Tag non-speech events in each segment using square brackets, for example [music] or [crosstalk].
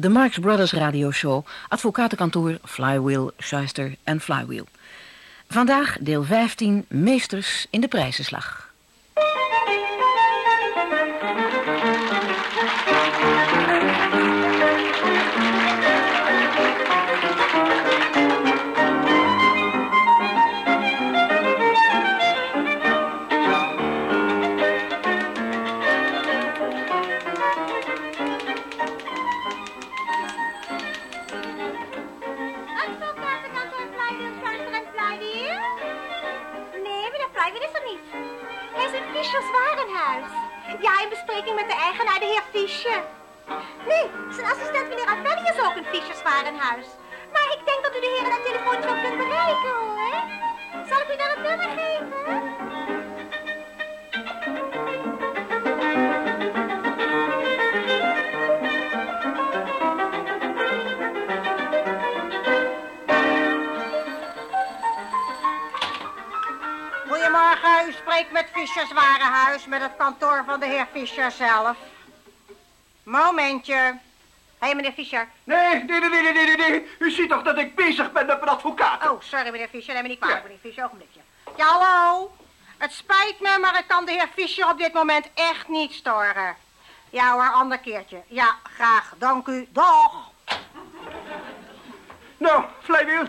de Marx Brothers radioshow, advocatenkantoor Flywheel, Schuister en Flywheel. Vandaag deel 15, Meesters in de prijzenslag. De eigenaar, de heer Fischer. Nee, zijn assistent meneer Avelli is ook in Fischers Warenhuis. Maar ik denk dat u de heren aan telefoon wel kunt bereiken, hoor. Zal ik u daar het nummer geven? Fischers Warenhuis, met het kantoor van de heer Fischer zelf. Momentje. Hé, hey, meneer Fischer. Nee, nee, nee, nee, nee, nee, nee. U ziet toch dat ik bezig ben met mijn advocaat? Oh, sorry, meneer Fischer. Neem me niet kwalijk, Ja. meneer Fischer. Ogenblikje. Ja, hallo. Het spijt me, maar ik kan de heer Fischer op dit moment echt niet storen. Ja hoor, ander keertje. Ja, graag. Dank u. Dag. Nou, Flywheel,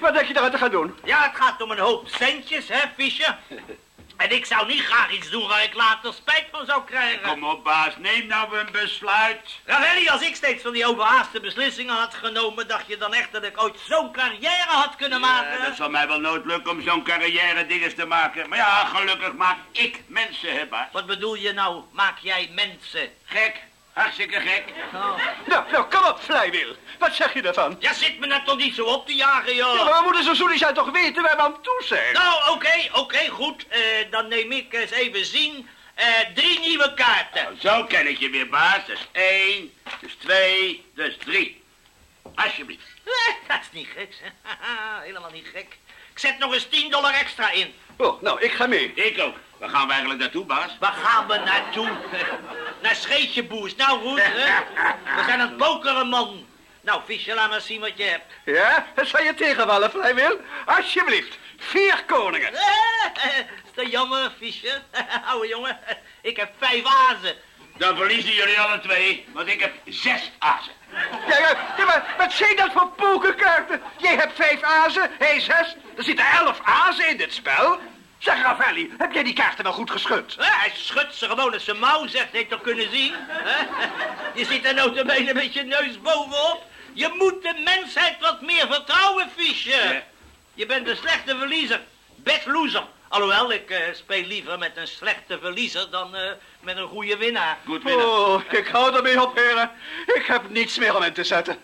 wat denk je daaruit te gaan doen? Ja, het gaat om een hoop centjes, hè, Fischer? [laughs] En ik zou niet graag iets doen waar ik later spijt van zou krijgen. Kom op, baas, neem nou een besluit. Ravelli, als ik steeds van die overhaaste beslissingen had genomen... dacht je dan echt dat ik ooit zo'n carrière had kunnen maken? Dat zal mij wel nooit lukken om zo'n carrière dinges te maken. Maar ja, gelukkig maak ik mensen, hè, baas. Wat bedoel je nou, maak jij mensen? Gek, hartstikke gek. Oh. Nou, nou, kom op, Flywheel. Wat zeg je daarvan? Ja, zit me nou toch niet zo op te jagen, joh. Ja, maar we moeten zo zijn toch weten waar we aan toe zijn? Nou, oké, oké, goed. Eh, dan neem ik eens even zien. Eh, drie nieuwe kaarten. Nou, zo ken ik je weer, baas. Dus één, dus twee, dus drie. Alsjeblieft. Eh, dat is niet gek, hè? [laughs] Helemaal niet gek. Ik zet nog eens 10 dollar extra in. Oh, nou, ik ga mee. Ik ook. Waar gaan we eigenlijk naartoe, baas? Waar gaan we naartoe? [laughs] Naar Scheetjeboers. Nou goed, hè? We zijn aan het pokeren, man. Nou, Fischer, laat maar zien wat je hebt. Ja, dat zal je tegenvallen, Flywheel. Alsjeblieft. Vier koningen. Eh, Is dat jammer, Fischer? [laughs] Oude jongen, ik heb vijf azen. Dan verliezen jullie alle twee, want ik heb zes azen. Ja, ja, ja, maar wat zijn dat voor pokerkaarten? Jij hebt vijf azen, hij zes. Er zitten elf azen in dit spel. Zeg, Ravelli, heb jij die kaarten wel goed geschud? Eh, Hij schudt ze gewoon als zijn mouw zegt, heeft toch kunnen zien? hè? Je zit er notabene met je neus bovenop. Je moet de mensheid wat meer vertrouwen, Fischer. Ja. Je bent een slechte verliezer. Best loser. Alhoewel, ik eh, speel liever met een slechte verliezer dan eh, met een goede winnaar. Goed winnaar. Oh, ik hou ermee op, heren. Ik heb niets meer om in te zetten.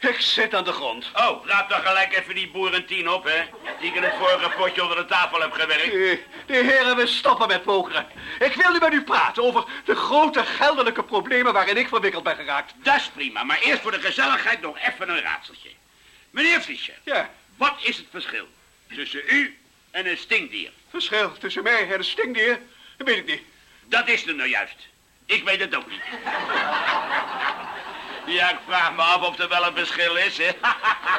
Ik zit aan de grond. Oh, raap dan gelijk even die boeren tien op, hè. Die ik in het vorige potje onder de tafel heb gewerkt. De, de heren, we stoppen met pokeren. Ik wil nu met u praten over de grote geldelijke problemen waarin ik verwikkeld ben geraakt. Dat is prima, maar eerst voor de gezelligheid nog even een raadseltje. Meneer Fischer, Ja, wat is het verschil tussen u en een stinkdier? verschil tussen mij en een stinkdier, dat weet ik niet. Dat is er nou juist. Ik weet het ook niet. Ja, ik vraag me af of er wel een verschil is, hè.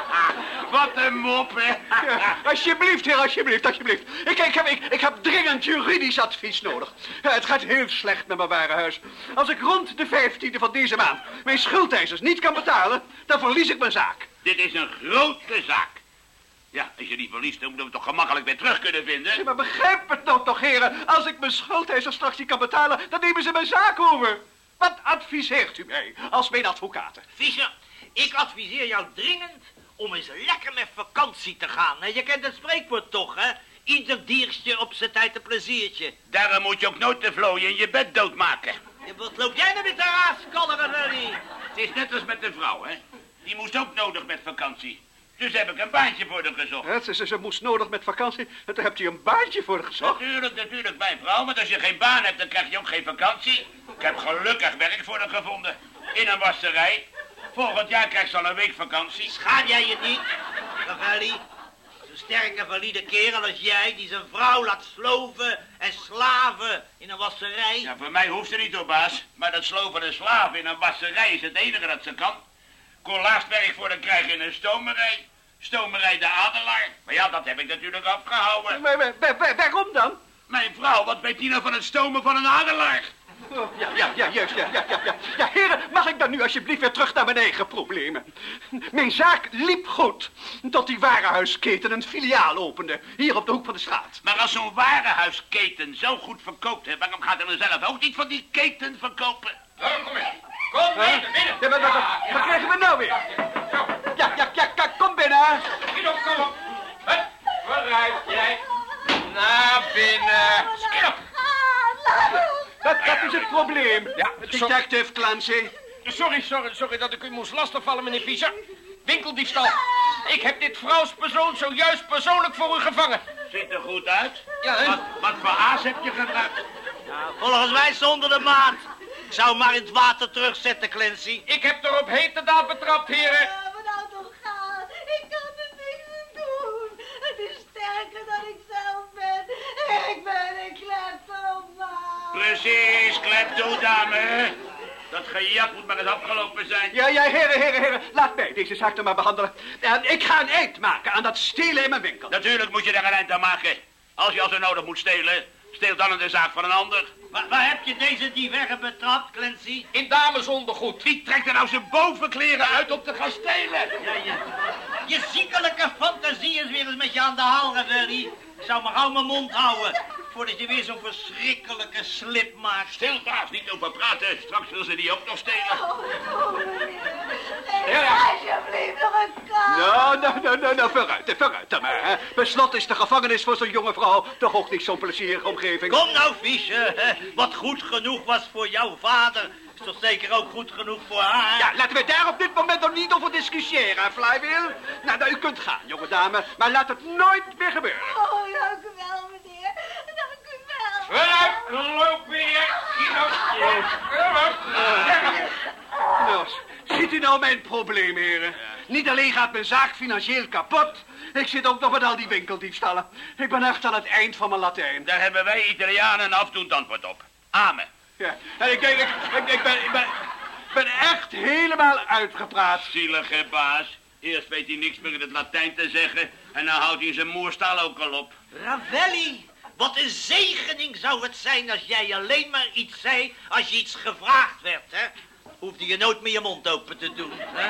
[laughs] Wat een mop, hè. Ja, alsjeblieft, heer, alsjeblieft, alsjeblieft. Ik, ik, heb, ik, ik heb dringend juridisch advies nodig. Ja, het gaat heel slecht met mijn warenhuis. Als ik rond de vijftiende van deze maand mijn schuldeisers niet kan betalen, dan verlies ik mijn zaak. Dit is een grote zaak. Ja, als je die verliest, dan moeten we het toch gemakkelijk weer terug kunnen vinden. Ja, maar begrijp het nou toch, heren. Als ik mijn schuldeisers straks niet kan betalen, dan nemen ze mijn zaak over. Wat adviseert u mij als mijn advocaten? Fischer, ik adviseer jou dringend om eens lekker met vakantie te gaan. Je kent het spreekwoord toch, hè? Ieder diertje op zijn tijd een pleziertje. Daarom moet je ook nooit te vlooien in je bed doodmaken. Ja, Wat loop jij nou met de raaskallen? Het is net als met de vrouw, hè. Die moest ook nodig met vakantie. Dus heb ik een baantje voor haar gezocht. Ja, ze, ze, ze moest nodig met vakantie en toen hebt u een baantje voor haar gezocht. Natuurlijk, natuurlijk, mijn vrouw. Want als je geen baan hebt, dan krijg je ook geen vakantie. Ik heb gelukkig werk voor haar gevonden. In een wasserij. Volgend jaar krijgt ze al een week vakantie. Schaam jij je niet, Ravelli? Zo'n sterke, valide kerel als jij, die zijn vrouw laat sloven en slaven in een wasserij. Ja, voor mij hoeft ze niet hoor, baas. Maar dat sloven en slaven in een wasserij is het enige dat ze kan. Werk voor de krijgen in een stomerij. Stomerij de Adelaar. Maar ja, dat heb ik natuurlijk afgehouden. Maar, maar, waar- waar- waarom dan? Mijn vrouw, wat weet die nou van het stomen van een adelaar? Oh, ja, ja, ja, juist, ja, ja, ja, ja. Ja, heren, mag ik dan nu alsjeblieft weer terug naar mijn eigen problemen? Mijn zaak liep goed, tot die warenhuisketen een filiaal opende, hier op de hoek van de straat. Maar als zo'n warenhuisketen zo goed verkoopt, hè, waarom gaat hij dan zelf ook niet van die keten verkopen? kom in. Kom binnen, binnen. Ja, wat, wat, wat, wat krijgen we nou weer? Ja, ja, ja, ja, kom binnen. schiet op, kom op. Hup, vooruit, jij. Naar binnen. Schiet op. Dat, dat is het probleem. Ja, Detective Clancy. Sorry, sorry, sorry dat ik u moest lastigvallen, meneer Fischer. Winkeldiefstal. Ik heb dit vrouwspersoon zojuist persoonlijk voor u gevangen. Ziet er goed uit. Ja, hè? Wat, wat voor aas heb je gebruikt? Nou, volgens mij zonder de maat. Ik zou hem maar in het water terugzetten, Clancy. Ik heb er op hete daad betrapt, heren. Ja, maar nou toch gaan. Ik kan er niks aan doen. Het is sterker dan ik zelf ben. Ik ben een kleptomaan. Precies, klepto dame. Dat gejap moet maar eens afgelopen zijn. Ja, ja, heren, heren, heren. Laat mij deze zaak dan maar behandelen. En ik ga een eind maken aan dat stelen in mijn winkel. Natuurlijk moet je daar een eind aan maken. Als je als er nodig moet stelen, steel dan in de zaak van een ander. Waar, waar heb je deze dievergen betrapt, Clancy? In damesondergoed. Wie trekt er nou zijn bovenkleren uit om te gaan stelen? Ja, ja. Je ziekelijke fantasie is weer eens met je aan de haal, Ravelli. Ik zou maar gauw mijn mond houden, voordat je weer zo'n verschrikkelijke slip maakt. Stil, baas, niet over praten. Straks wil ze die ook nog stelen. Oh, oh, alsjeblieft nog een kans. Nou, nou, nou, nou, nou, vooruit, vooruit dan maar. Hè. Per slot is de gevangenis voor zo'n jonge vrouw toch ook niet zo'n plezierige omgeving. Kom nou, hè. Wat goed genoeg was voor jouw vader, is toch zeker ook goed genoeg voor haar? Ja, laten we daar op dit moment nog niet over discussiëren, Flywheel. Nou, nou, u kunt gaan, jonge dame, maar laat het nooit weer gebeuren. Oh, dank u wel, meneer. Dank u wel. Vooruit, loop weer. Nou, ziet u nou mijn probleem, heren? Niet alleen gaat mijn zaak financieel kapot, ik zit ook nog met al die winkeldiefstallen. Ik ben echt aan het eind van mijn Latijn. Daar hebben wij Italianen een afdoend antwoord op. Amen. Ja, en ik, ik, ik, ik, ik ben, ik ben, ben echt helemaal uitgepraat. Zielige baas. Eerst weet hij niks meer in het Latijn te zeggen... en dan houdt hij zijn moerstaal ook al op. Ravelli, wat een zegening zou het zijn als jij alleen maar iets zei als je iets gevraagd werd, hè? Hoefde je nooit meer je mond open te doen, hè?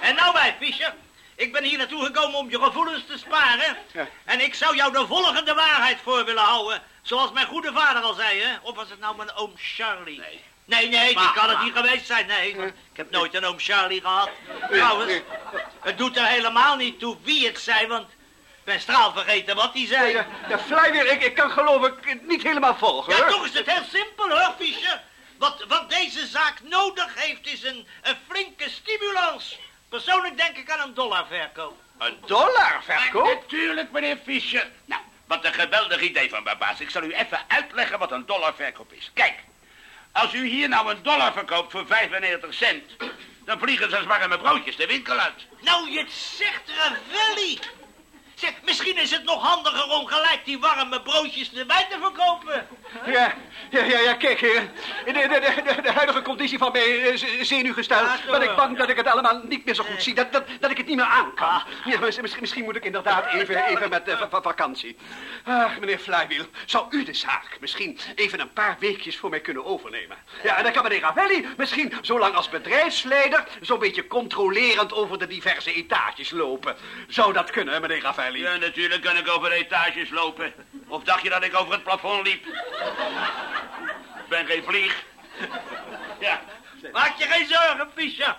En nou wij, Fischer. Ik ben hier naartoe gekomen om je gevoelens te sparen. Ja. En ik zou jou de volgende waarheid voor willen houden. Zoals mijn goede vader al zei, hè? Of was het nou mijn oom Charlie? Nee. Nee, nee, die kan het niet geweest zijn, nee. Ik heb nooit een oom Charlie gehad. Trouwens, het doet er helemaal niet toe wie het zei, want ik ben straal vergeten wat hij zei. Ja, ja, ik, ik kan geloof ik het niet helemaal volgen, Ja, hoor. toch is het heel simpel, hoor, Fischer. Wat, wat deze zaak nodig heeft, is een, een flinke stimulans. Persoonlijk denk ik aan een dollarverkoop. Een dollarverkoop? Natuurlijk, meneer Fischer. Nou, wat een geweldig idee van mijn. Ik zal u even uitleggen wat een dollarverkoop is. Kijk, als u hier nou een dollar verkoopt voor 95 cent... dan vliegen ze als warme broodjes de winkel uit. Nou, je zegt, Ravelli. Zeg, misschien is het nog handiger om gelijk die warme broodjes erbij te verkopen. Ja, ja, ja, ja, kijk, heer. De, de, de, de huidige conditie van mijn eh, zenuwgestel Ja, ben ik bang dat ik het allemaal niet meer zo goed zie. Dat, dat, dat ik het niet meer aan kan. Ah. Ja, misschien, misschien moet ik inderdaad even, even met eh, va- va- vakantie. Ach, meneer Flywheel, zou u de zaak misschien even een paar weekjes voor mij kunnen overnemen? Ja, en dan kan meneer Ravelli misschien zo lang als bedrijfsleider... zo'n beetje controlerend over de diverse etages lopen. Zou dat kunnen, meneer Ravelli? Ja, natuurlijk kan ik over etages lopen. Of dacht je dat ik over het plafond liep? Ik ben geen vlieg. Ja, Maak je geen zorgen, Fischer.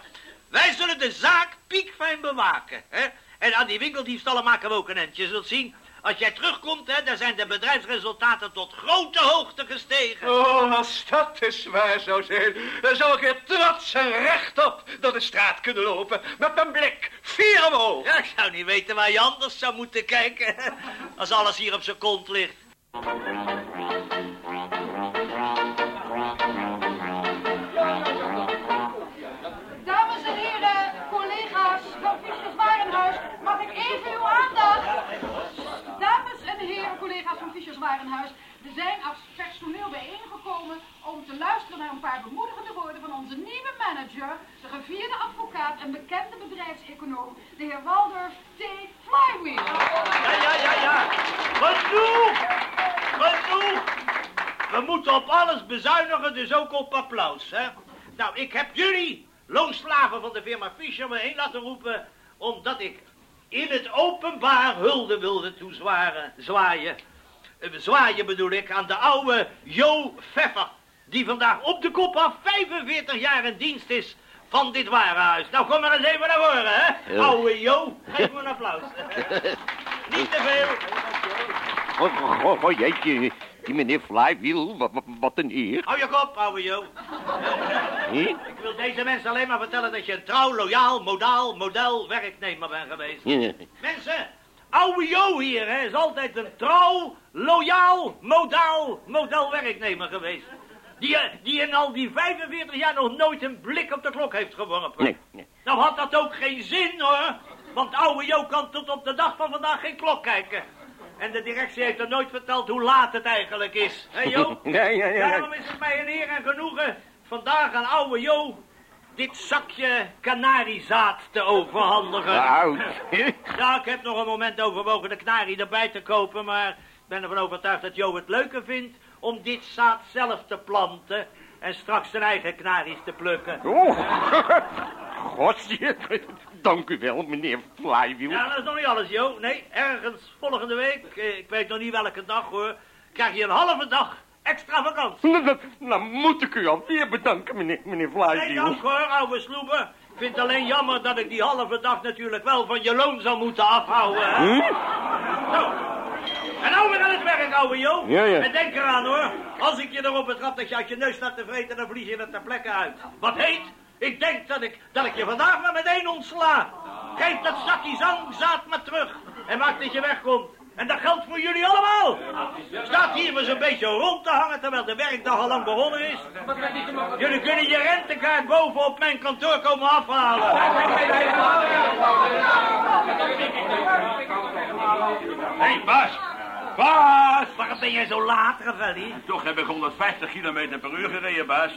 Wij zullen de zaak piekfijn bewaken. Hè? En aan die winkeldiefstallen maken we ook een end. Je zult zien, als jij terugkomt, hè, dan zijn de bedrijfsresultaten tot grote hoogte gestegen. Oh, als dat is waar zou zijn, dan zou ik er trots en rechtop door de straat kunnen lopen. Met mijn blik vier omhoog. Ja, ik zou niet weten waar je anders zou moeten kijken. Als alles hier op zijn kont ligt. We zijn als personeel bijeengekomen om te luisteren naar een paar bemoedigende woorden van onze nieuwe manager, de gevierde advocaat een bekende bedrijfseconoom, de heer Waldorf T. Flywheel. Ja, ja, ja, ja. Genoeg! Genoeg! We moeten op alles bezuinigen, dus ook op applaus, hè? Nou, ik heb jullie, loonslaven van de firma Fischer, me heen laten roepen... omdat ik in het openbaar hulde wilde toezwaren, zwaaien. Eh, zwaaien bedoel ik, aan de oude Jo Pfeffer... die vandaag op de kop af 45 jaar in dienst is van dit warenhuis. Nou, kom maar eens even naar voren, hè? Oude Jo, geef me een applaus. [laughs] Niet te veel. Oh, oh, oh, jeetje, die meneer Flywheel, wat, wat, wat een eer. Hou je kop, ouwe Jo. Ik wil deze mensen alleen maar vertellen dat je een trouw, loyaal, modaal, model werknemer bent geweest. Ja. Mensen, ouwe Jo hier hè, is altijd een trouw, loyaal, modaal, model werknemer geweest. Die, eh, die in al die 45 jaar nog nooit een blik op de klok heeft geworpen. Nee, nee. Nou had dat ook geen zin hoor. Want ouwe Jo kan tot op de dag van vandaag geen klok kijken. En de directie heeft er nooit verteld hoe laat het eigenlijk is. Hé Jo? [laughs] Ja, ja, ja. Daarom is het mij een eer en genoegen vandaag aan ouwe Jo dit zakje kanariezaad te overhandigen. Oud. [laughs] Ja, ik heb nog een moment overwogen de kanarie erbij te kopen, maar ik ben ervan overtuigd dat Jo het leuker vindt om dit zaad zelf te planten en straks zijn eigen kanaries te plukken. Oh, [laughs] godsje. Dank u wel, meneer Flywheel. Ja, dat is nog niet alles, Jo. Nee, ergens volgende week, eh, ik weet nog niet welke dag hoor, krijg je een halve dag extra vakantie. [laughs] Nou, nou moet ik u alweer bedanken, meneer, meneer Nee, dank hoor, ouwe sloeber. Ik vind het alleen jammer dat ik die halve dag natuurlijk wel van je loon zal moeten afhouden. Hè? Hm? Zo. En nou weer aan het werk, ouwe Jo. Ja, ja. En denk eraan hoor, als ik je erop betrap dat je uit je neus staat te vreten, dan vlieg je er ter plekke uit. Wat heet? Ik denk dat ik, dat ik je vandaag maar meteen ontsla. Geef dat zakje zangzaad maar terug. En maak dat je wegkomt. En dat geldt voor jullie allemaal. Staat hier maar zo'n beetje rond te hangen terwijl de werkdag al lang begonnen is. Jullie kunnen je rentekaart boven op mijn kantoor komen afhalen. Hé, hey, baas. Baas! Waarom ben jij zo laat, Ravelli? Toch heb ik 150 kilometer per uur gereden, baas.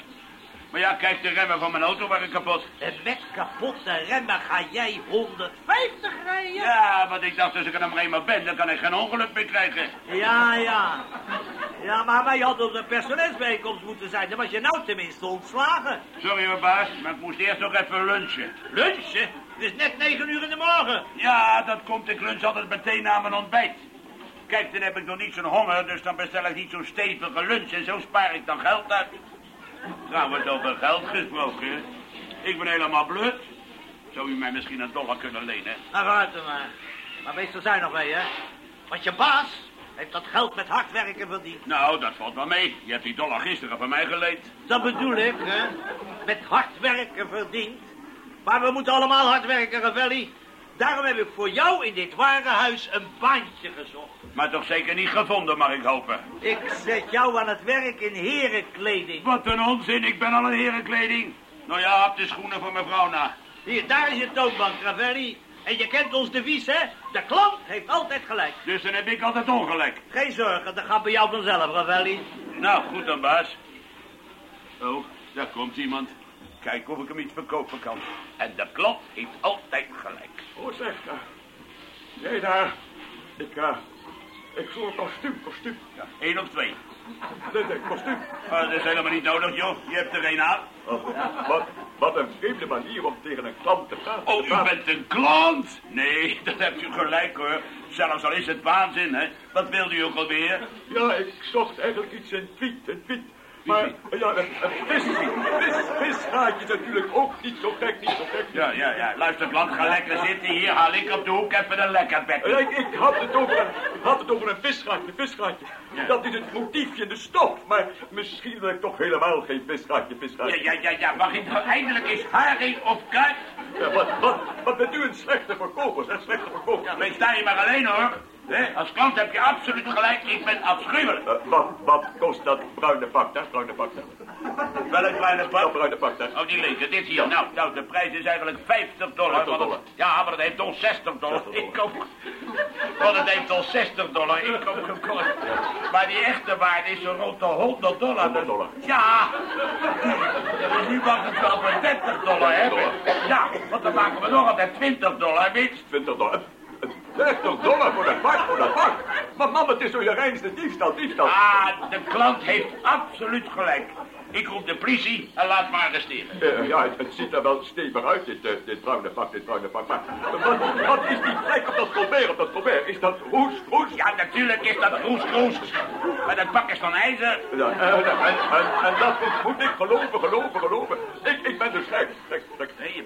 Maar ja, kijk, de remmen van mijn auto waren kapot. En met kapotte remmen ga jij 150 rijden? Ja, want ik dacht, als ik er nog eenmaal ben, dan kan ik geen ongeluk meer krijgen. Ja, ja. Ja, maar wij hadden op de personeelsbijeenkomst moeten zijn. Dan was je nou tenminste ontslagen. Sorry, mijn baas, maar ik moest eerst nog even lunchen. Lunchen? Het is net 9 uur in de morgen. Ja, dat komt. Ik lunch altijd meteen na mijn ontbijt. Kijk, dan heb ik nog niet zo'n honger, dus dan bestel ik niet zo'n stevige lunch en zo spaar ik dan geld uit. Trouwens, over geld gesproken. Ik ben helemaal blut. Zou u mij misschien een dollar kunnen lenen? Nou, vooruit dan maar. Maar wees er zuinig mee, hè. Want je baas heeft dat geld met hard werken verdiend. Nou, dat valt wel mee. Je hebt die dollar gisteren van mij geleend. Dat bedoel ik, hè. Met hard werken verdiend. Maar we moeten allemaal hard werken, Ravelli. Daarom heb ik voor jou in dit warenhuis een baantje gezocht. Maar toch zeker niet gevonden, mag ik hopen. Ik zet jou aan het werk in herenkleding. Wat een onzin, ik ben al in herenkleding. Nou ja, op de schoenen voor mevrouw na. Hier, daar is je toonbank, Ravelli. En je kent ons devies, hè? De klant heeft altijd gelijk. Dus dan heb ik altijd ongelijk. Geen zorgen, dat gaat bij jou vanzelf, Ravelli. Nou, goed dan, baas. Oh, daar komt iemand. Kijk of ik hem iets verkopen kan. En de klant heeft altijd gelijk. Hoe zeg je? Nee, daar. Ik, eh, ik zoek kostuum, kostuum. Ja, één of twee. Nee, nee, kostuum. Ah, dat is helemaal niet nodig, joh. Je hebt er één aan. Oh, wat, wat een vreemde manier om tegen een klant te praten. Oh, u bent een klant? Nee, dat hebt u gelijk, hoor. Zelfs al is het waanzin, hè. Wat wilde u ook alweer? Ja, ik zocht eigenlijk iets in tweet, in tweet. Maar ja, vis, vis, visgaatje is natuurlijk ook niet zo gek, niet zo gek. Ja, ja, ja. Luister, klant, ga lekker zitten. Hier haal ik op de hoek even een lekker bek. Ja, ik, ik had het over een, had het over een visgaatje, visgaatje. Ja. Dat is het motiefje, de stof. Maar misschien wil ik toch helemaal geen visgaatje, Ja, visgaatje. ja, ja, ja. Mag ik nou eindelijk eens haring of kuit? Ja, wat, wat, wat bent u een slechte verkoper, een slechte verkoper. Ja, wees daar je maar alleen, hoor. Hè, Als klant heb je absoluut gelijk. Ik ben afschuwelijk. Eh, wat, wat kost dat bruine pak daar, bruine pak daar? Welk Dat bruine pak daar. Oh, die linker, dit hier. Nou, nou, de prijs is eigenlijk 50 dollar. 50 want het- dollar. ja, maar dat heeft ons 60 dollar. 60 Ik ook. Want het heeft ons 60 dollar. Ik gekocht. Maar die echte waarde is zo rond de 100 dollar. 100 dollar. Ja. Dus nu mag het wel voor 30 dollar hebben. Ja, want Dan maken we nog altijd 20 dollar winst. 20 dollar. 30 dollar voor dat pak, voor dat pak. Maar man, het is zo je reinste diefstal, diefstal. Ah, de klant heeft absoluut gelijk. Ik roep de politie en laat me arresteren. Eh, ja, het, het ziet er wel stevig uit, dit, eh, dit bruine pak, dit bruine pak. Maar wat, wat is die plek op dat Colbert, op dat Colbert? Is dat roes, roes? Ja, natuurlijk is dat roes, roes. Maar dat pak is van ijzer. Ja, en, en, en, en dat moet ik geloven, geloven, geloven. Ik, ik ben dus gek,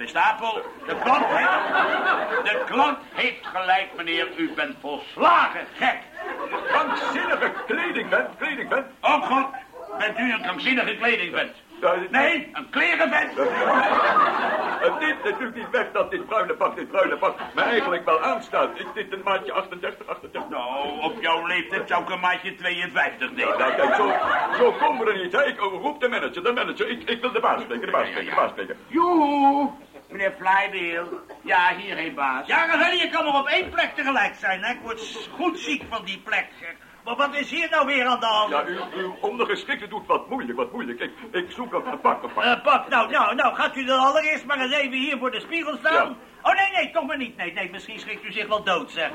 bent stapel. De klant heeft... De klant heeft gelijk, meneer. U bent volslagen gek. Krankzinnige kledingvent, kledingvent. Oh, god. Bent u een krankzinnige kledingvent? Nee, een klerenvent. Het neemt natuurlijk niet weg dat dit bruine pak, dit bruine pak, me eigenlijk wel aanstaat. Is dit een maatje 38, 38? Nou, op jouw leeftijd zou ik een maatje 52 nemen. Nou, kijk, zo, zo komen we er niet. Hè. Ik roep de manager, de manager. Ik, ik wil de baas spreken, de baas spreken, de baas spreken. Joehoe, meneer Flywheel. Ja, hierheen, baas. Ja, Ravelli, je kan maar op één plek tegelijk zijn, hè. Ik word goed ziek van die plek. Maar wat is hier nou weer aan de hand? Ja, uw, uw ondergeschikte doet wat moeilijk, wat moeilijk. Ik, ik zoek een, een pak, een pak. Pak, nou, nou, nou, gaat u dan allereerst maar eens even hier voor de spiegel staan? Ja. Oh, nee, nee, toch maar niet. Nee, nee, misschien schrikt u zich wel dood, zeg.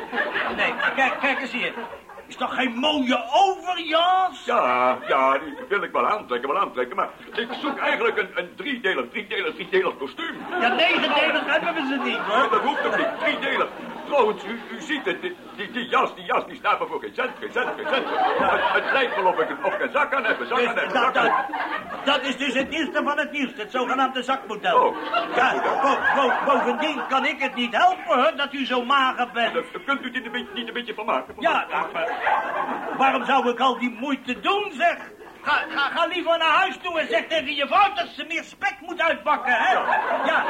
Nee, kijk, kijk eens hier. Is toch geen mooie overjas? Ja, ja, die wil ik wel aantrekken, wel aantrekken. Maar ik zoek eigenlijk een, een driedelig, driedelig, driedelig kostuum. Ja, negendelig hebben we ze niet, hoor. dat hoeft toch niet, driedelig. Trouwens, u, u ziet het, die, die, die jas, die jas, die staat me voor geen cent, geen cent, geen cent. Het, het lijkt wel of ik, een- of ik een zak aan heb, een zak Dus aan heb, een dat, dat, dat is dus het nieuwste van het nieuwste, het zogenaamde zakmodel. Oh, ja, zakmodel. bo- bo- bovendien kan ik het niet helpen, dat u zo mager bent. Eh, Kunt u dit een beetje, niet een beetje van maken? Ja, maar waarom zou ik al die moeite doen, zeg? Ga, ga, ga liever naar huis toe en zeg tegen je vrouw dat ze meer spek moet uitbakken, hè? Ja,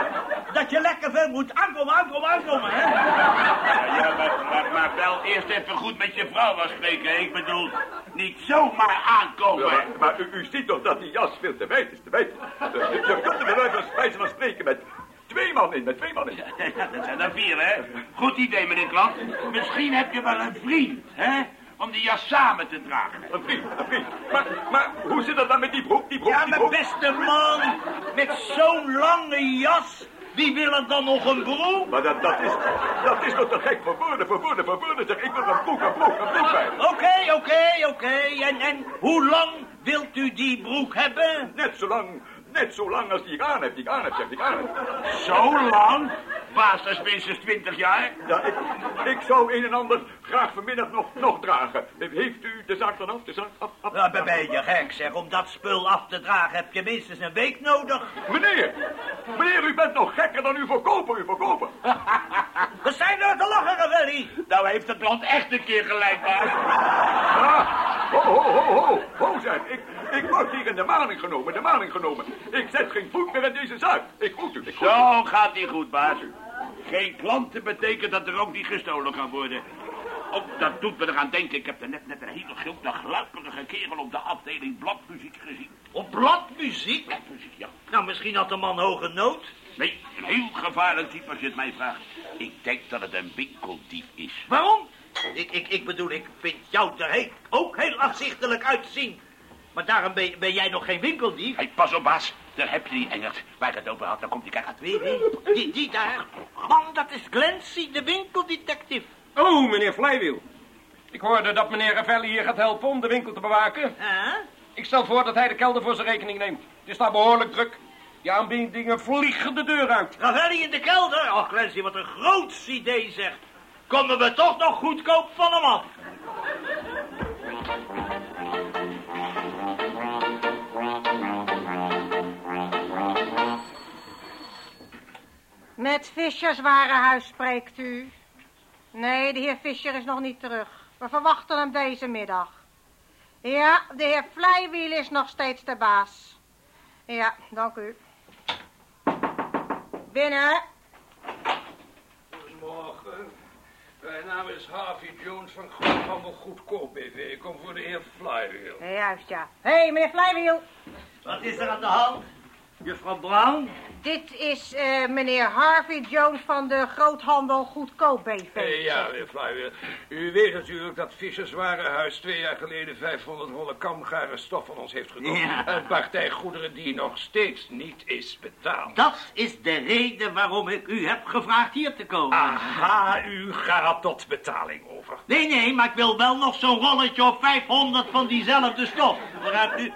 dat je lekker veel moet aankomen, aankomen, aankomen, hè? Ja, maar, maar, maar wel eerst even goed met je vrouw was spreken. Ik bedoel, niet zomaar aankomen. Ja, maar, maar u, u ziet toch dat die jas veel te wijd is, te wijd. Eh, Je kunt er bij wijze van- spreken met twee man in, met twee man in. Ja, dat zijn er vier, hè? Goed idee, meneer Klant. Misschien heb je wel een vriend, hè? Om die jas samen te dragen. Een vriend, een vriend. Maar, maar hoe zit dat dan met die broek, die broek, Ja, die mijn beste man, met zo'n lange jas, wie wil er dan nog een broek? Maar dat, dat, is, dat is toch te gek voor woorden, voor woorden, voor woorden. Zeg, ik wil een broek, een broek, een broek bij. Oké, oké, oké. En, en hoe lang wilt u die broek hebben? Net zo lang, net zo lang als die ik aan heb, die ik aan heb, zeg, die ik aan heb. Zo lang? Baas, dat is minstens 20 jaar. Ja, ik, ik zou een en ander graag vanmiddag nog, nog dragen. Heeft u de zaak dan af, de zaak af, af? Ja, ben- je gek, zeg. Om dat spul af te dragen heb je minstens een week nodig. Meneer, meneer, u bent nog gekker dan uw verkoper, uw verkoper. [laughs] We zijn er te lachen, Ravelli. Nou heeft de klant echt een keer gelijk, baas. Ah, ho, ho, ho, ho, ho, zeg. Ik, ik word hier in de maling genomen, de maling genomen. Ik zet geen voet meer in deze zaak. Ik groet u, ik groet u. Zo gaat die goed, baas. Geen klanten betekent dat er ook niet gestolen kan worden. Ook dat doet me eraan denken. Ik heb er net, net een hele grote gluiperige kerel op de afdeling bladmuziek gezien. Op bladmuziek? Bladmuziek, ja. Nou, misschien had de man hoge nood. Nee, een heel gevaarlijk type als je het mij vraagt. Ik denk dat het een winkeldief is. Waarom? Ik, ik, ik bedoel, ik vind jou er ook heel afzichtelijk uitzien. Maar daarom ben, ben jij nog geen winkeldief. Hey, pas op, baas. Daar heb je die Engert waar ik het over had. Dan komt die kijk uit. Wie, wie? Die, die daar. Man, dat is Clancy, de winkeldetective. Oh, meneer Flywheel. Ik hoorde dat meneer Ravelli hier gaat helpen om de winkel te bewaken. Huh? Ik stel voor dat hij de kelder voor zijn rekening neemt. Het is daar behoorlijk druk. Die aanbiedingen vliegen de deur uit. Ravelli in de kelder? Och, Clancy, wat een groots idee, zeg. Komen we toch nog goedkoop van hem af? Met Fischers warenhuis spreekt u. Nee, de heer Fischer is nog niet terug. We verwachten hem deze middag. Ja, de heer Flywheel is nog steeds de baas. Ja, dank u. Binnen. Goedemorgen. Mijn naam is Harvey Jones van Groothandel Goedkoop BV. Ik kom voor de heer Flywheel. Juist, ja. Hé, hey, meneer Flywheel. Wat is er aan de hand? Juffrouw Brown? Dit is eh, meneer Harvey Jones van de Groothandel Goedkoop BV. Eh, ja, meneer Flywheel. U weet natuurlijk dat Fischers Warenhuis twee jaar geleden 500 rollen kamgare stof van ons heeft gekocht. Ja. Een partij goederen die nog steeds niet is betaald. Dat is de reden waarom ik u heb gevraagd hier te komen. Aha, u gaat tot betaling over. Nee, nee, maar ik wil wel nog zo'n rolletje of 500 van diezelfde stof. U?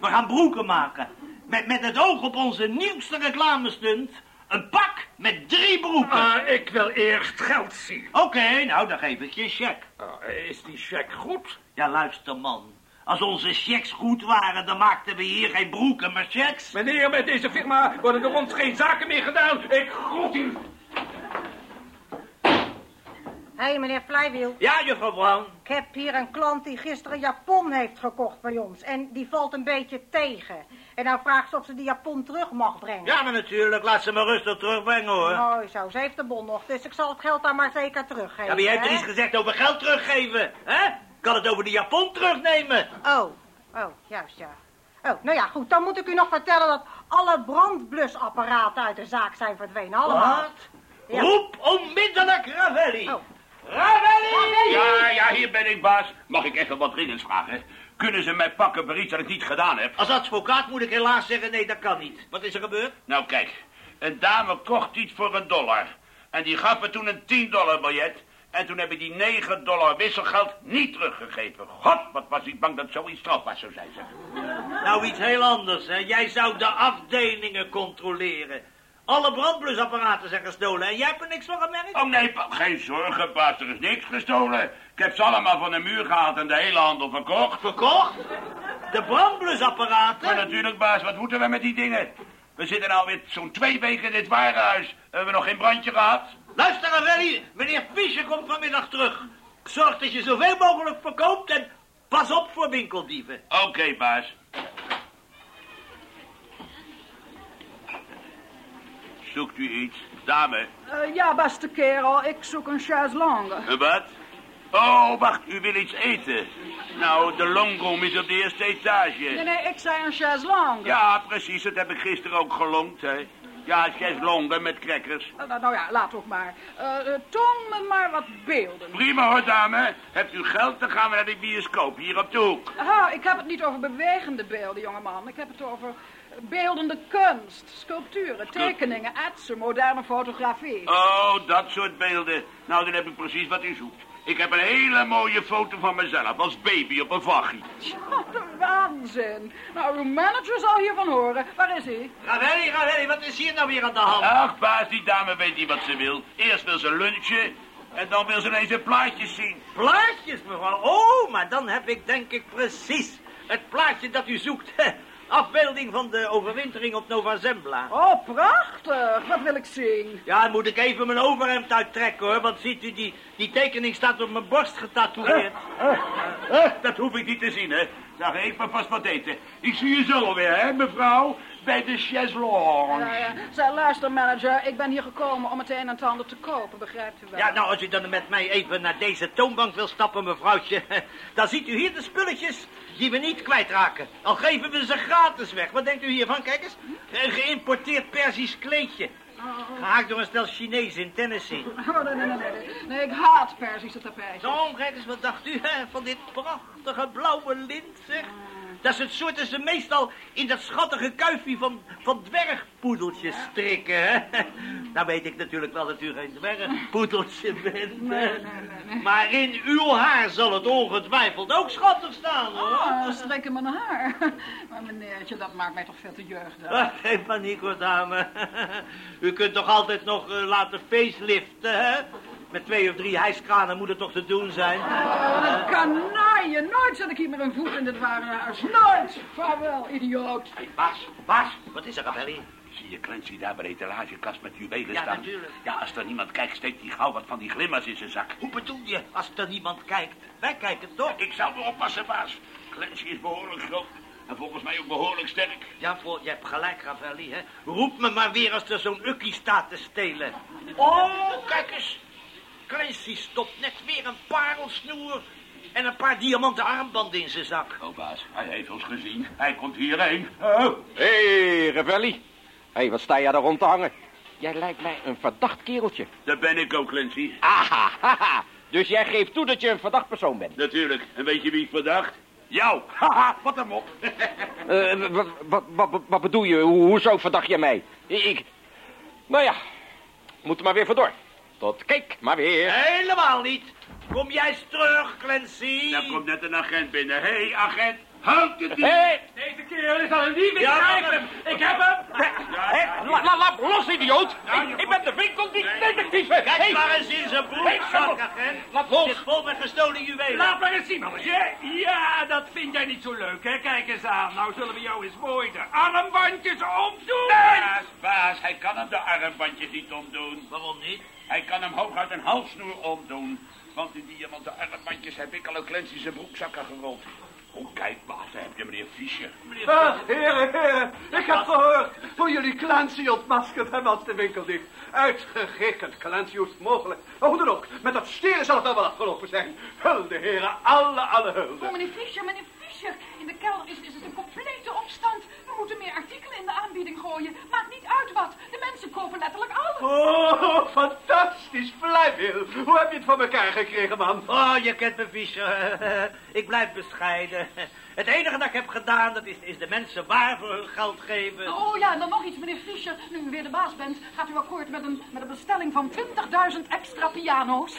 We gaan broeken maken. Met, met het oog op onze nieuwste reclamestunt. Een pak met drie broeken. Ah, ik wil eerst geld zien. Oké, nou, dan geef ik je een cheque. Ah, is die cheque goed? Ja, luister, man. Als onze checks goed waren, dan maakten we hier geen broeken, maar checks. Meneer, met deze firma worden er ons geen zaken meer gedaan. Ik groet u. Hé, hey, meneer Flywheel. Ja, juffrouw Brown. Ik heb hier een klant die gisteren een japon heeft gekocht bij ons. En die valt een beetje tegen. En nou vraagt ze of ze die japon terug mag brengen. Ja, maar natuurlijk. Laat ze maar rustig terugbrengen, hoor. Mooi zo, ze heeft de bon nog. Dus ik zal het geld dan maar zeker teruggeven. Ja, maar je hebt er iets gezegd over geld teruggeven, hè? Ik kan het over de japon terugnemen. Oh, oh, juist ja. Oh, nou ja, goed. Dan moet ik u nog vertellen dat alle brandblusapparaten uit de zaak zijn verdwenen. Allemaal. Wat? Ja. Roep onmiddellijk Ravelli. Oh. Ravelli! Ja, ja, hier ben ik, baas. Mag ik even wat dringends vragen? Kunnen ze mij pakken voor iets dat ik niet gedaan heb? Als advocaat moet ik helaas zeggen, nee, dat kan niet. Wat is er gebeurd? Nou, kijk. Een dame kocht iets voor een dollar. En die gaf me toen een 10 dollar biljet. En toen heb ik die 9 dollar wisselgeld niet teruggegeven. God, wat was ik bang dat zoiets strafbaar zou zijn, zeg. Nou, iets heel anders, hè. Jij zou de afdelingen controleren. Alle brandblusapparaten zijn gestolen en jij hebt er niks van gemerkt? Oh nee, geen zorgen, baas, er is niks gestolen. Ik heb ze allemaal van de muur gehaald en de hele handel verkocht. Verkocht? De brandblusapparaten? Maar natuurlijk, baas, wat moeten we met die dingen? We zitten nou weer zo'n twee weken in dit warenhuis. Hebben we nog geen brandje gehad? Luister, Ravelli, meneer Fischer komt vanmiddag terug. Zorg dat je zoveel mogelijk verkoopt en pas op voor winkeldieven. Oké, baas. Zoekt u iets, dame? Eh, ja, beste kerel, ik zoek een chaiselongue. Een wat? Oh, wacht, u wil iets eten. Nou, de longroom is op de eerste etage. Nee, nee, ik zei een chaiselongue. Ja, precies, dat heb ik gisteren ook gelongd, hè. Ja, chaiselongen met crackers. Eh, nou, nou ja, laat ook maar. Eh, eh, toon me maar wat beelden. Prima hoor, dame. Hebt u geld, dan gaan we naar de bioscoop, hier op de hoek. Aha, ik heb het niet over bewegende beelden, jongeman. Ik heb het over eh, beeldende kunst, sculpturen, tekeningen, etsen, moderne fotografie. Oh, dat soort beelden. Nou, dan heb ik precies wat u zoekt. Ik heb een hele mooie foto van mezelf als baby op een vachie. Wat een waanzin. Nou, uw manager zal hiervan horen. Waar is hij? Ravelli, Ravelli, wat is hier nou weer aan de hand? Ach, baas, die dame weet niet wat ze wil. Eerst wil ze lunchen en dan wil ze ineens een plaatjes zien. Plaatjes, mevrouw. Oh, maar dan heb ik denk ik precies het plaatje dat u zoekt. [laughs] Afbeelding van de overwintering op Nova Zembla. Oh, prachtig. Wat wil ik zien? Ja, moet ik even mijn overhemd uittrekken, hoor. Want ziet u, die, die tekening staat op mijn borst getatoeëerd. Eh, dat hoef ik niet te zien, hè. Dag, ik ben vast wat eten. Ik zie je zo weer, hè, mevrouw? Bij de chaiselonge. Ja. Zeg, luister, manager. Ik ben hier gekomen om het een en het ander te kopen, begrijpt u wel? Ja, nou, als u dan met mij even naar deze toonbank wil stappen, mevrouwtje... [laughs] dan ziet u hier de spulletjes die we niet kwijtraken. Al geven we ze gratis weg. Wat denkt u hiervan? Kijk eens. Een geïmporteerd Persisch kleedje. Gehaakt door een stel Chinezen in Tennessee. Oh, nee, nee, nee, nee. Nee, ik haat Persische tapijten. Zo, kijk eens, wat dacht u hè, van dit prachtige blauwe lint, zeg? Dat is het soort dat ze meestal in dat schattige kuifje van, van dwergpoedeltjes strikken, hè? Nou weet ik natuurlijk wel dat u geen dwergpoedeltje bent. Nee, hè. nee, nee, nee. Maar in uw haar zal het ongetwijfeld ook schattig staan, hoor. Oh, strikken mijn haar. Maar meneertje, dat maakt mij toch veel te jeugdig. [laughs] Ah, geen paniek hoor, dame. U kunt toch altijd nog eh, laten faceliften, hè? Met twee of drie hijskranen moet het toch te doen zijn? Oh, een kanaille. Nooit zet ik hier met een voet in dit warenhuis. Nooit. Vaarwel, idioot. Hey, baas, baas. Wat is er, Ravelli? Zie je Clancy daar bij de etalagekast met juwelen Ja, staan? natuurlijk. Ja, als er niemand kijkt, steekt hij gauw wat van die glimmers in zijn zak. Hoe bedoel je, als er niemand kijkt? Wij kijken toch? Ik zou wel oppassen, baas. Clancy is behoorlijk groot. En volgens mij ook behoorlijk sterk. Ja, voor, je hebt gelijk, Ravelli, hè. Roep me maar weer als er zo'n ukkie staat te stelen. Oh, kijk eens. Clancy stopt net weer een parelsnoer en een paar diamanten armbanden in zijn zak. Oh, baas, hij heeft ons gezien. Hij komt hierheen. Oh. Hé, hey, Ravelli. Hé, wat sta jij daar rond te hangen? Jij lijkt mij een verdacht kereltje. Dat ben ik ook, Clancy. Aha, haha. Dus jij geeft toe dat je een verdacht persoon bent? Natuurlijk. En weet je wie ik verdacht? Jou. [laughs] Haha, wat een mop. [laughs] Eh, wat, wat, wat, wat bedoel je? Ho- Hoezo verdacht je mij? Ik... Nou ja, moet er maar weer vandoor. Tot kijk maar weer. Helemaal niet. Kom jij eens terug, Clancy. Daar komt net een agent binnen. Hé, hey, agent. Houd het niet. Hé, Deze kerel is al een ik Ja, hem. Ik heb hem. hé, la- la- laat los, idioot. Ik, ik ben de winkeldetectief. Kijk Hé, maar eens in zijn Hey, broekzak, laat- agent. laat los. Zit vol met gestolen juwelen. Laat maar eens zien, mannetje. Ja, dat vind jij niet zo leuk, hè? Kijk eens aan. Nou zullen we jou eens mooi de armbandjes omdoen. Baas, baas, hij kan hem de armbandjes niet omdoen. Waarom niet? Hij kan hem hooguit een halssnoer omdoen. Want in die diamanten armbandjes heb ik al ook Clancy zijn broekzakken gerold. Oh, kijk, baas, daar heb je meneer Fischer. Ah, heren, heren, ik heb gehoord hoe jullie Clancy ontmaskerd hebben als de winkel dicht. Uitgerekend, Clancy, hoe is het mogelijk? Maar hoe dan ook, met dat stelen zal het dan wel afgelopen zijn. Hulde, heren, alle, alle hulde. Oh, meneer Fischer, meneer Fischer. In de kelder is, is het een complete opstand. We moeten meer artikelen in de aanbieding gooien. Maakt niet uit wat. De mensen kopen letterlijk alles. Oh, fantastisch, Flywheel. Hoe heb je het voor elkaar gekregen, man? Oh, je kent me, Fischer. [laughs] ik blijf bescheiden. Het enige dat ik heb gedaan, dat is, is de mensen waar voor hun geld geven. Oh ja, en dan nog iets, meneer Fischer. Nu u weer de baas bent, gaat u akkoord met een, met een bestelling van 20.000 extra piano's.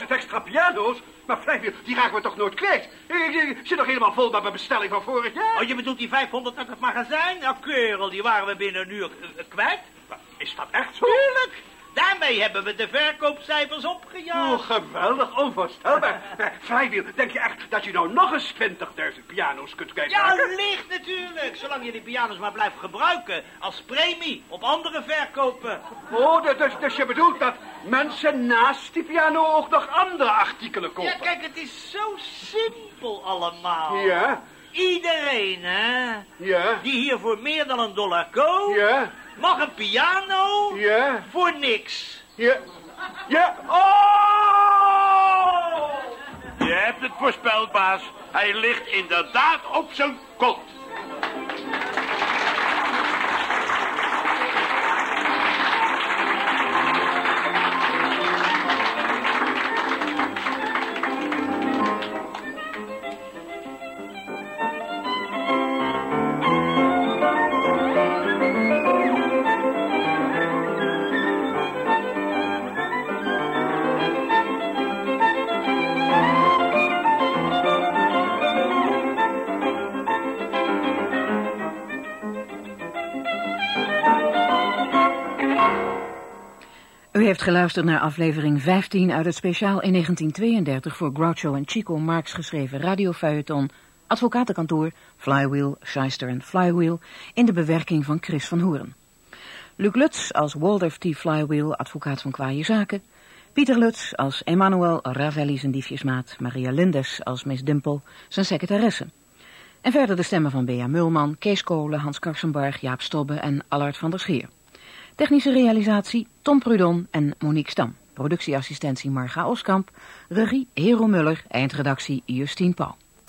20.000 extra piano's? Maar Flywheel, die raken we toch nooit kwijt? Ik, ik zit nog helemaal vol met mijn bestelling van vorig jaar. Oh, je bedoelt die 500 uit het magazijn? Nou, kerel, die waren we binnen een uur eh, kwijt. Is dat echt zo? Tuurlijk. Daarmee hebben we de verkoopcijfers opgejaagd. Oh, geweldig, onvoorstelbaar. [laughs] Eh, Flywheel, denk je echt dat je nou nog eens 20.000 piano's kunt Ja, kwijtraken? licht natuurlijk. Zolang je die pianos maar blijft gebruiken als premie op andere verkopen. Oh, dus, dus, dus je bedoelt dat mensen naast die piano ook nog andere artikelen kopen? Ja, kijk, het is zo simpel allemaal. Ja, Iedereen, hè, ja, die hier voor meer dan een dollar koopt, ja, mag een piano ja, voor niks. ja, ja. Oh! Je hebt het voorspeld, baas. Hij ligt inderdaad op zijn kont. U heeft geluisterd naar aflevering 15 uit het speciaal in 1932 voor Groucho en Chico Marx geschreven radiofeuilleton Advocatenkantoor Flywheel, Shyster en Flywheel in de bewerking van Chris van Hoeren. Luc Lutz als Walter T. Flywheel, advocaat van kwaaie zaken. Pieter Lutz als Emmanuel Ravelli zijn diefjesmaat. Maria Lindes als Miss Dimpel, zijn secretaresse. En verder de stemmen van Bea Mulman, Kees Kolen, Hans Karsenbarg, Jaap Stobbe en Allard van der Scheer. Technische realisatie Tom Prudon en Monique Stam. Productieassistentie Marga Oskamp. Regie Hero Muller. Eindredactie Justine Pauw.